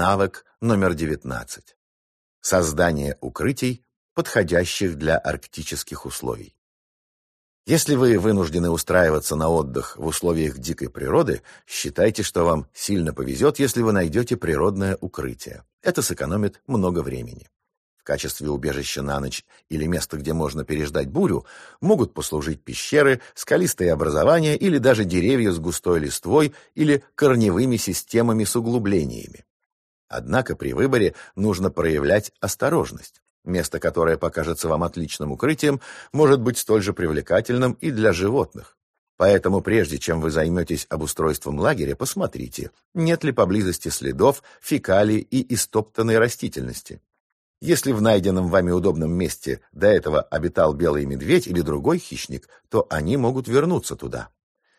Навык номер 19. Создание укрытий, подходящих для арктических условий. Если вы вынуждены устраиваться на отдых в условиях дикой природы, считайте, что вам сильно повезет, если вы найдете природное укрытие. Это сэкономит много времени. В качестве убежища на ночь или места, где можно переждать бурю, могут послужить пещеры, скалистые образования или даже деревья с густой листвой или корневыми системами с углублениями. Однако при выборе нужно проявлять осторожность. Место, которое покажется вам отличным укрытием, может быть столь же привлекательным и для животных. Поэтому прежде чем вы займетесь обустройством лагеря, посмотрите, нет ли поблизости следов, фекалий и истоптанной растительности. Если в найденном вами удобном месте до этого обитал белый медведь или другой хищник, то они могут вернуться туда.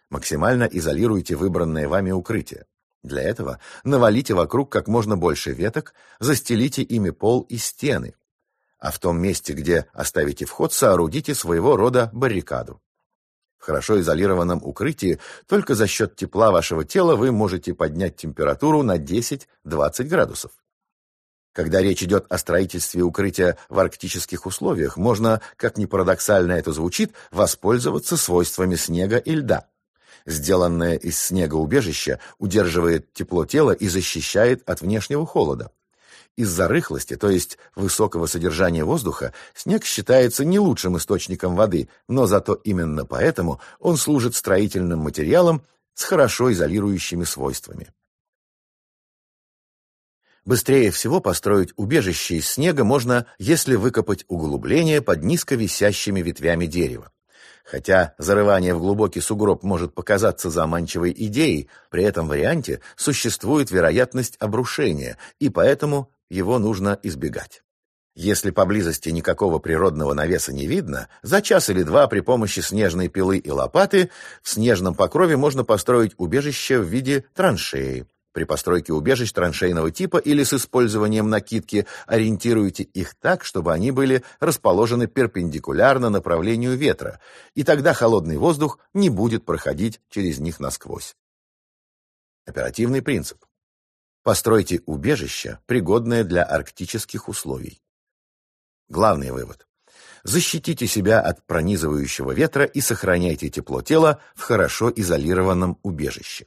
Максимально изолируйте выбранное вами укрытие. Для этого навалите вокруг как можно больше веток, застелите ими пол и стены, а в том месте, где оставите вход, соорудите своего рода баррикаду. В хорошо изолированном укрытии только за счет тепла вашего тела вы можете поднять температуру на 10-20 градусов. Когда речь идет о строительстве укрытия в арктических условиях, можно, как ни парадоксально это звучит, воспользоваться свойствами снега и льда. Сделанное из снега убежище удерживает тепло тела и защищает от внешнего холода. Из-за рыхлости, то есть высокого содержания воздуха, снег считается не лучшим источником воды, но зато именно поэтому он служит строительным материалом с хорошо изолирующими свойствами. Быстрее всего построить убежище из снега можно, если выкопать углубление под низко висящими ветвями дерева. Хотя зарывание в глубокий сугроб может показаться заманчивой идеей, при этом варианте существует вероятность обрушения, и поэтому его нужно избегать. Если поблизости никакого природного навеса не видно, за час или два при помощи снежной пилы и лопаты в снежном покрове можно построить убежище в виде траншеи. При постройке убежищ траншейного типа или с использованием накидки ориентируйте их так, чтобы они были расположены перпендикулярно направлению ветра, и тогда холодный воздух не будет проходить через них насквозь. Оперативный принцип. Постройте убежище, пригодное для арктических условий. Главный вывод. Защитите себя от пронизывающего ветра и сохраняйте тепло тела в хорошо изолированном убежище.